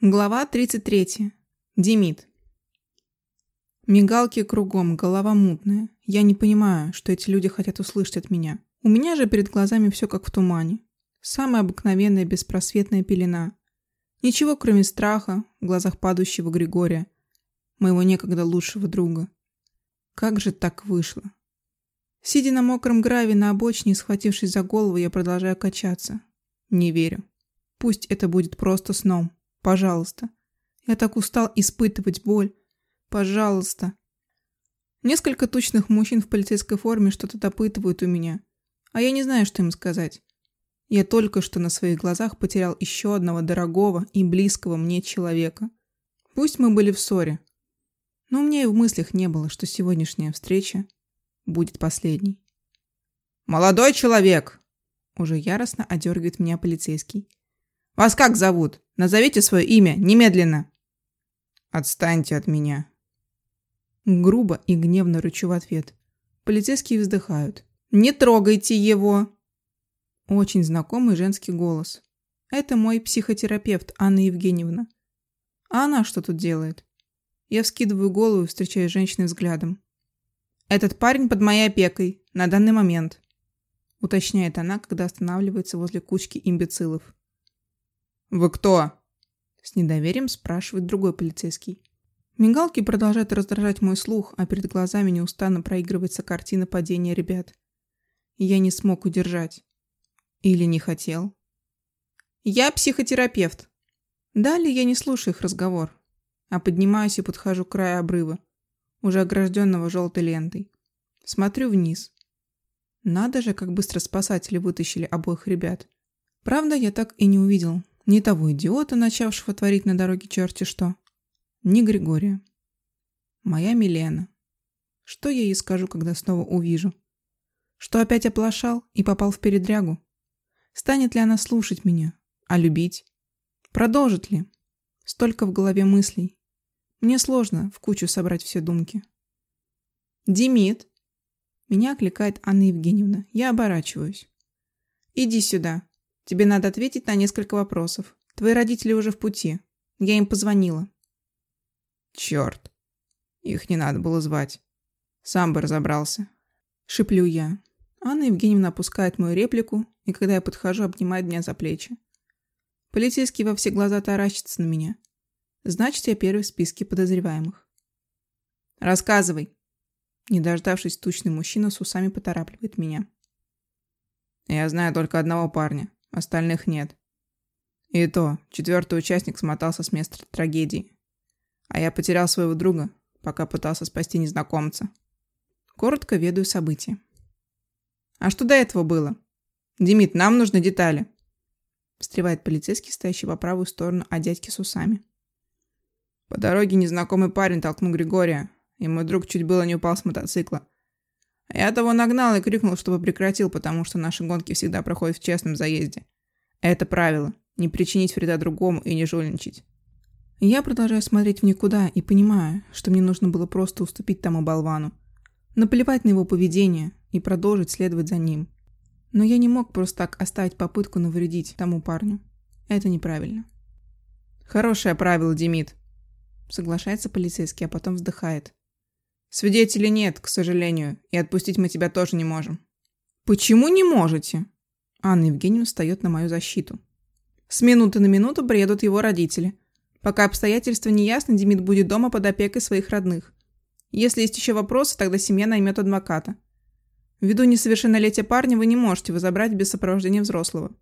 Глава 33. Демид. Мигалки кругом, голова мутная. Я не понимаю, что эти люди хотят услышать от меня. У меня же перед глазами все как в тумане. Самая обыкновенная беспросветная пелена. Ничего, кроме страха в глазах падающего Григория, моего некогда лучшего друга. Как же так вышло? Сидя на мокром граве на обочине, схватившись за голову, я продолжаю качаться. Не верю. Пусть это будет просто сном. Пожалуйста. Я так устал испытывать боль. Пожалуйста. Несколько тучных мужчин в полицейской форме что-то допытывают у меня. А я не знаю, что им сказать. Я только что на своих глазах потерял еще одного дорогого и близкого мне человека. Пусть мы были в ссоре. Но у меня и в мыслях не было, что сегодняшняя встреча будет последней. «Молодой человек!» Уже яростно одергивает меня полицейский. «Вас как зовут? Назовите свое имя немедленно!» «Отстаньте от меня!» Грубо и гневно рычу в ответ. Полицейские вздыхают. «Не трогайте его!» Очень знакомый женский голос. Это мой психотерапевт Анна Евгеньевна. А она что тут делает? Я вскидываю голову и встречаю женщиной взглядом. «Этот парень под моей опекой на данный момент», уточняет она, когда останавливается возле кучки имбецилов. «Вы кто?» С недоверием спрашивает другой полицейский. Мигалки продолжают раздражать мой слух, а перед глазами неустанно проигрывается картина падения ребят. Я не смог удержать. Или не хотел. «Я психотерапевт». Далее я не слушаю их разговор, а поднимаюсь и подхожу к краю обрыва, уже огражденного желтой лентой. Смотрю вниз. Надо же, как быстро спасатели вытащили обоих ребят. Правда, я так и не увидел, ни того идиота, начавшего творить на дороге черти что, ни Григория. Моя Милена. Что я ей скажу, когда снова увижу? Что опять оплошал и попал в передрягу? Станет ли она слушать меня? А любить? Продолжит ли? Столько в голове мыслей. Мне сложно в кучу собрать все думки. «Демид!» Меня окликает Анна Евгеньевна. Я оборачиваюсь. «Иди сюда!» Тебе надо ответить на несколько вопросов. Твои родители уже в пути. Я им позвонила. Черт. Их не надо было звать. Сам бы разобрался. Шиплю я. Анна Евгеньевна опускает мою реплику, и когда я подхожу, обнимает меня за плечи. Полицейский во все глаза таращится на меня. Значит, я первый в списке подозреваемых. «Рассказывай!» Не дождавшись, тучный мужчина с усами поторапливает меня. «Я знаю только одного парня. Остальных нет. И то, четвертый участник смотался с места трагедии. А я потерял своего друга, пока пытался спасти незнакомца. Коротко ведаю события. А что до этого было? Демид, нам нужны детали. Встревает полицейский, стоящий по правую сторону от дядьки с усами. По дороге незнакомый парень толкнул Григория, и мой друг чуть было не упал с мотоцикла. Я того нагнал и крикнул, чтобы прекратил, потому что наши гонки всегда проходят в честном заезде. Это правило. Не причинить вреда другому и не жульничать. Я продолжаю смотреть в никуда и понимаю, что мне нужно было просто уступить тому болвану. Наплевать на его поведение и продолжить следовать за ним. Но я не мог просто так оставить попытку навредить тому парню. Это неправильно. Хорошее правило, Демид. Соглашается полицейский, а потом вздыхает. Свидетелей нет, к сожалению, и отпустить мы тебя тоже не можем. Почему не можете? Анна Евгеньевна встает на мою защиту. С минуты на минуту приедут его родители. Пока обстоятельства не ясны, Демид будет дома под опекой своих родных. Если есть еще вопросы, тогда семья наймет адвоката. Ввиду несовершеннолетия парня вы не можете его забрать без сопровождения взрослого.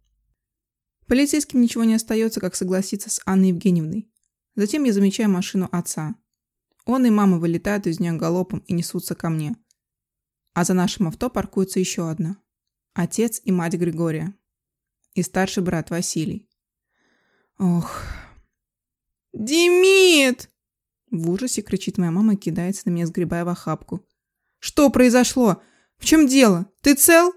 Полицейским ничего не остается, как согласиться с Анной Евгеньевной. Затем я замечаю машину отца. Он и мама вылетают из нее галопом и несутся ко мне. А за нашим авто паркуется еще одна. Отец и мать Григория. И старший брат Василий. Ох. «Демид!» В ужасе кричит моя мама и кидается на меня, сгребая в охапку. «Что произошло? В чем дело? Ты цел?»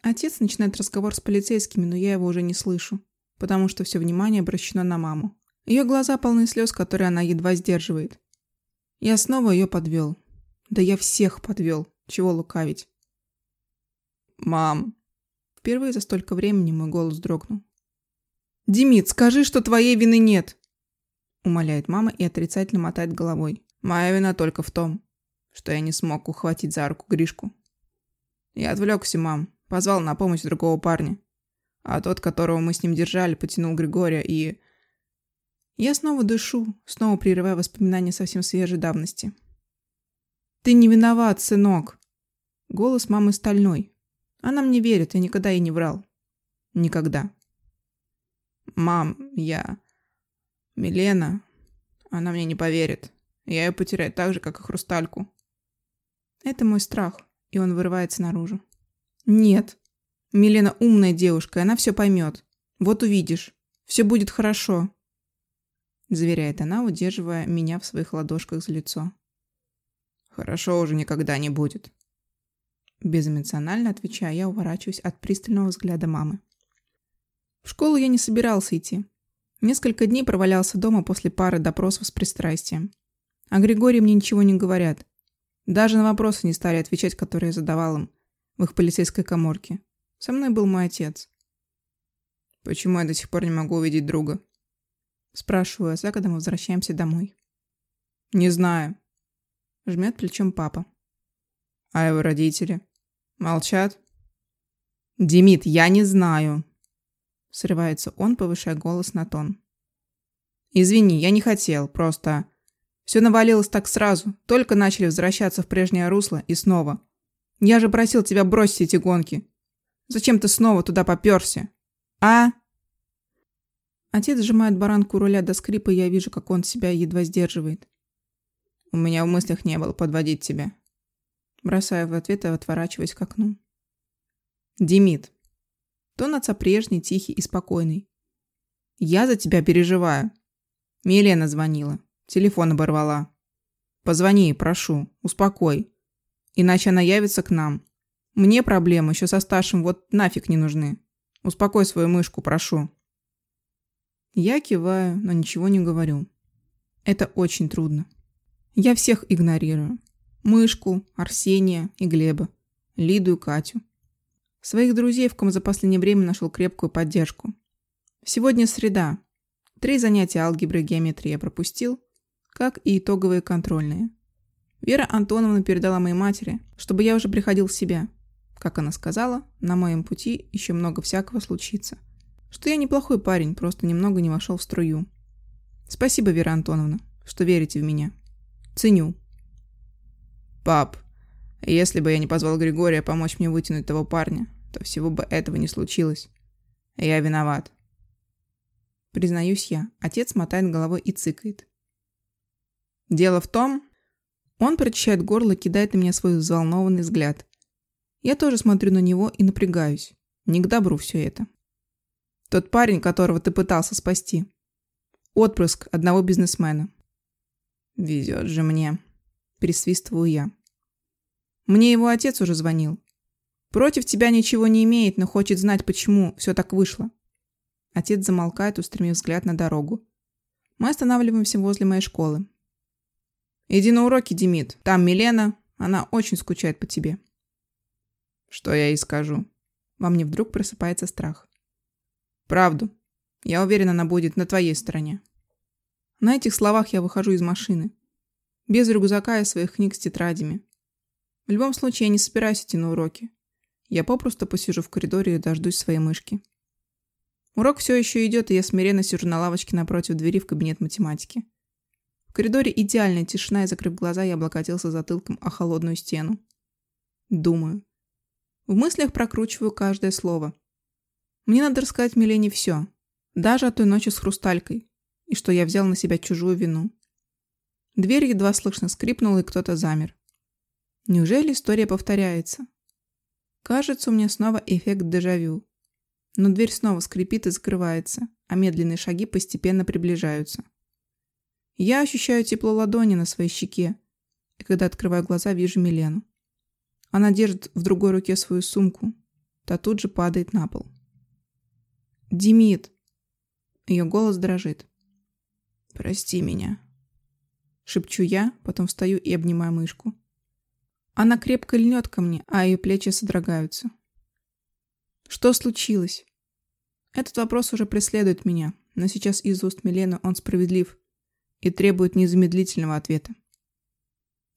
Отец начинает разговор с полицейскими, но я его уже не слышу, потому что все внимание обращено на маму. Ее глаза полны слез, которые она едва сдерживает. Я снова ее подвел. Да я всех подвел. Чего лукавить? Мам. Впервые за столько времени мой голос дрогнул. Димит, скажи, что твоей вины нет. умоляет мама и отрицательно мотает головой. Моя вина только в том, что я не смог ухватить за руку Гришку. Я отвлекся, мам, позвал на помощь другого парня. А тот, которого мы с ним держали, потянул Григория и... Я снова дышу, снова прерывая воспоминания совсем свежей давности. «Ты не виноват, сынок!» Голос мамы стальной. Она мне верит, я никогда ей не врал. Никогда. «Мам, я...» «Милена...» Она мне не поверит. Я ее потеряю так же, как и хрустальку. Это мой страх, и он вырывается наружу. Нет. Милена умная девушка, и она все поймет. Вот увидишь. Все будет хорошо. Заверяет она, удерживая меня в своих ладошках за лицо. Хорошо уже никогда не будет. Безэмоционально отвечая, я уворачиваюсь от пристального взгляда мамы. В школу я не собирался идти. Несколько дней провалялся дома после пары допросов с пристрастием. О Григории мне ничего не говорят. Даже на вопросы не стали отвечать, которые я задавал им в их полицейской коморке. Со мной был мой отец. «Почему я до сих пор не могу увидеть друга?» Спрашиваю отца, когда мы возвращаемся домой. «Не знаю», — жмет плечом папа. «А его родители? Молчат?» «Демид, я не знаю», — срывается он, повышая голос на тон. «Извини, я не хотел, просто...» Все навалилось так сразу, только начали возвращаться в прежнее русло и снова. Я же просил тебя бросить эти гонки. Зачем ты снова туда попёрся? А? Отец сжимает баранку руля до скрипа, и я вижу, как он себя едва сдерживает. У меня в мыслях не было подводить тебя. Бросаю в ответ и отворачиваюсь к окну. Демид. Тон отца прежний, тихий и спокойный. Я за тебя переживаю. Милена звонила. Телефон оборвала. Позвони, прошу, успокой. Иначе она явится к нам. Мне проблемы еще со старшим вот нафиг не нужны. Успокой свою мышку, прошу. Я киваю, но ничего не говорю. Это очень трудно. Я всех игнорирую. Мышку, Арсения и Глеба, Лиду и Катю. Своих друзей, в ком за последнее время нашел крепкую поддержку. Сегодня среда. Три занятия алгебры и геометрии я пропустил, как и итоговые контрольные. Вера Антоновна передала моей матери, чтобы я уже приходил в себя. Как она сказала, на моем пути еще много всякого случится. Что я неплохой парень, просто немного не вошел в струю. Спасибо, Вера Антоновна, что верите в меня. Ценю. Пап, если бы я не позвал Григория помочь мне вытянуть того парня, то всего бы этого не случилось. Я виноват. Признаюсь я. Отец мотает головой и цыкает. Дело в том... Он прочищает горло и кидает на меня свой взволнованный взгляд. Я тоже смотрю на него и напрягаюсь. Не к добру все это. Тот парень, которого ты пытался спасти. Отпрыск одного бизнесмена. Везет же мне. Пересвистываю я. Мне его отец уже звонил. Против тебя ничего не имеет, но хочет знать, почему все так вышло. Отец замолкает, устремив взгляд на дорогу. Мы останавливаемся возле моей школы. Иди на уроки, Демид. Там Милена. Она очень скучает по тебе. Что я ей скажу? Во мне вдруг просыпается страх. Правду. Я уверен, она будет на твоей стороне. На этих словах я выхожу из машины. Без рюкзака и своих книг с тетрадями. В любом случае, я не собираюсь идти на уроки. Я попросту посижу в коридоре и дождусь своей мышки. Урок все еще идет, и я смиренно сижу на лавочке напротив двери в кабинет математики. В коридоре идеальная тишина, и, закрыв глаза, я облокотился затылком о холодную стену. Думаю. В мыслях прокручиваю каждое слово. Мне надо рассказать Милене все. Даже о той ночи с хрусталькой. И что я взял на себя чужую вину. Дверь едва слышно скрипнула, и кто-то замер. Неужели история повторяется? Кажется, у меня снова эффект дежавю. Но дверь снова скрипит и закрывается, а медленные шаги постепенно приближаются. Я ощущаю тепло ладони на своей щеке, и когда открываю глаза, вижу Милену. Она держит в другой руке свою сумку, та тут же падает на пол. «Димит!» Ее голос дрожит. «Прости меня!» Шепчу я, потом встаю и обнимаю мышку. Она крепко льнет ко мне, а ее плечи содрогаются. Что случилось? Этот вопрос уже преследует меня, но сейчас из уст Милены он справедлив и требует незамедлительного ответа.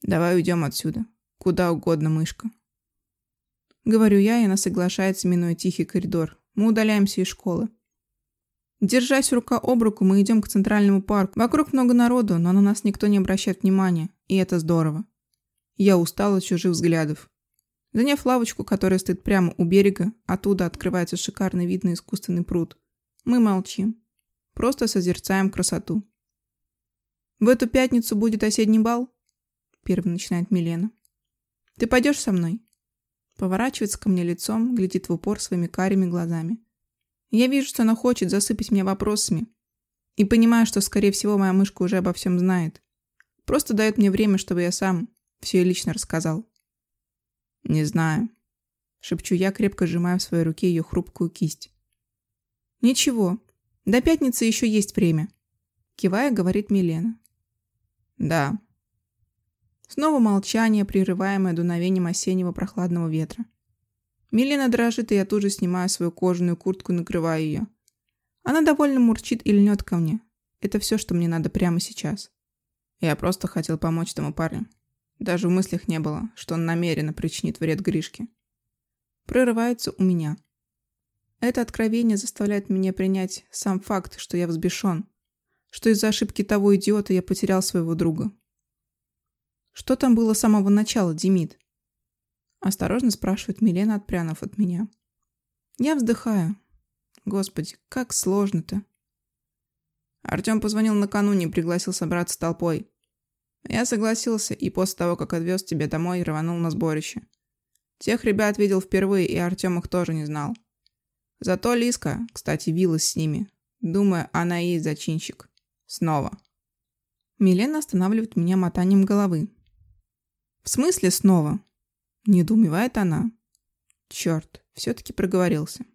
«Давай уйдем отсюда. Куда угодно, мышка». Говорю я, и она соглашается, минуя тихий коридор. Мы удаляемся из школы. Держась рука об руку, мы идем к центральному парку. Вокруг много народу, но на нас никто не обращает внимания, и это здорово. Я устал от чужих взглядов. Заняв лавочку, которая стоит прямо у берега, оттуда открывается шикарный вид на искусственный пруд. Мы молчим. Просто созерцаем красоту. «В эту пятницу будет осенний бал?» Первый начинает Милена. «Ты пойдешь со мной?» Поворачивается ко мне лицом, глядит в упор своими карими глазами. Я вижу, что она хочет засыпать меня вопросами. И понимаю, что, скорее всего, моя мышка уже обо всем знает. Просто дает мне время, чтобы я сам все лично рассказал. «Не знаю», — шепчу я, крепко сжимая в своей руке ее хрупкую кисть. «Ничего, до пятницы еще есть время», — кивая, говорит Милена. «Да», Снова молчание, прерываемое дуновением осеннего прохладного ветра. Милена дрожит, и я тут же снимаю свою кожаную куртку и накрываю ее. Она довольно мурчит и льнет ко мне. Это все, что мне надо прямо сейчас. Я просто хотел помочь тому парню. Даже в мыслях не было, что он намеренно причинит вред Гришке. Прорывается у меня. Это откровение заставляет меня принять сам факт, что я взбешен, что из-за ошибки того идиота я потерял своего друга. Что там было с самого начала, Демид? Осторожно спрашивает Милена, отпрянув от меня. Я вздыхаю. Господи, как сложно-то. Артем позвонил накануне и пригласил собраться толпой. Я согласился и после того, как отвез тебя домой, рванул на сборище. Тех ребят видел впервые, и Артем их тоже не знал. Зато Лиска, кстати, вилась с ними. Думаю, она и зачинщик. Снова. Милена останавливает меня мотанием головы. «В смысле снова?» Недоумевает она. Черт, все-таки проговорился.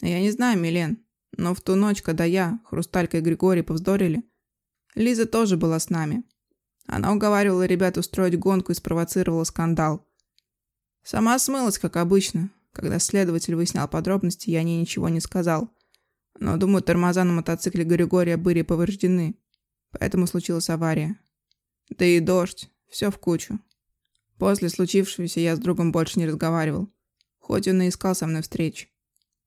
Я не знаю, Милен, но в ту ночь, когда я, Хрусталька и Григорий повздорили, Лиза тоже была с нами. Она уговаривала ребят устроить гонку и спровоцировала скандал. Сама смылась, как обычно. Когда следователь выяснял подробности, я ней ничего не сказал. Но, думаю, тормоза на мотоцикле Григория были повреждены. Поэтому случилась авария. Да и дождь. Все в кучу. После случившегося я с другом больше не разговаривал, хоть он и искал со мной встреч.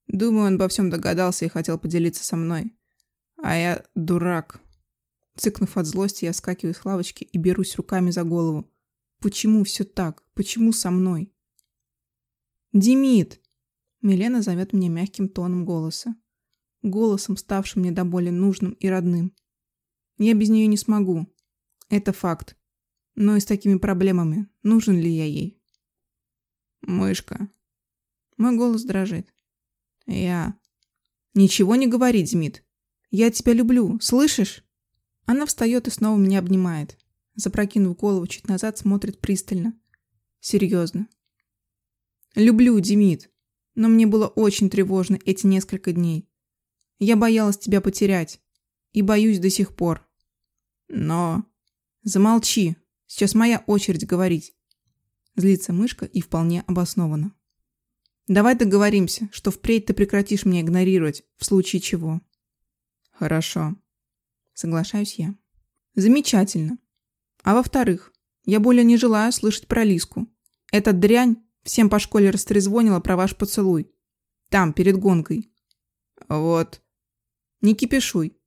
Думаю, он обо всем догадался и хотел поделиться со мной. А я дурак. Цыкнув от злости, я скакиваю с лавочки и берусь руками за голову. Почему все так? Почему со мной? «Демид!» Милена зовет меня мягким тоном голоса. Голосом, ставшим мне до боли нужным и родным. Я без нее не смогу. Это факт. Но и с такими проблемами нужен ли я ей? Мышка. Мой голос дрожит. Я... Ничего не говори, Дмит. Я тебя люблю, слышишь? Она встает и снова меня обнимает. Запрокинув голову чуть назад, смотрит пристально. Серьезно. Люблю, Демид. Но мне было очень тревожно эти несколько дней. Я боялась тебя потерять. И боюсь до сих пор. Но... Замолчи. Сейчас моя очередь говорить. Злится мышка и вполне обоснованно. Давай договоримся, что впредь ты прекратишь меня игнорировать, в случае чего. Хорошо. Соглашаюсь я. Замечательно. А во-вторых, я более не желаю слышать про Лиску. Эта дрянь всем по школе растрезвонила про ваш поцелуй. Там, перед гонкой. Вот. Не кипишуй.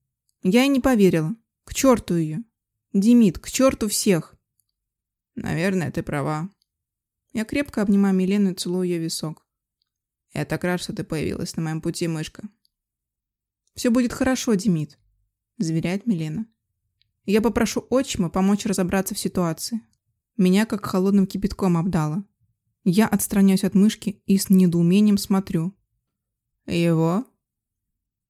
Я и не поверила. К черту ее. Демид, к черту всех. Наверное, ты права. Я крепко обнимаю Милену и целую ее висок. Я так рад, что ты появилась на моем пути, мышка. Все будет хорошо, Демид, заверяет Милена. Я попрошу отчима помочь разобраться в ситуации. Меня как холодным кипятком обдало. Я отстраняюсь от мышки и с недоумением смотрю. Его?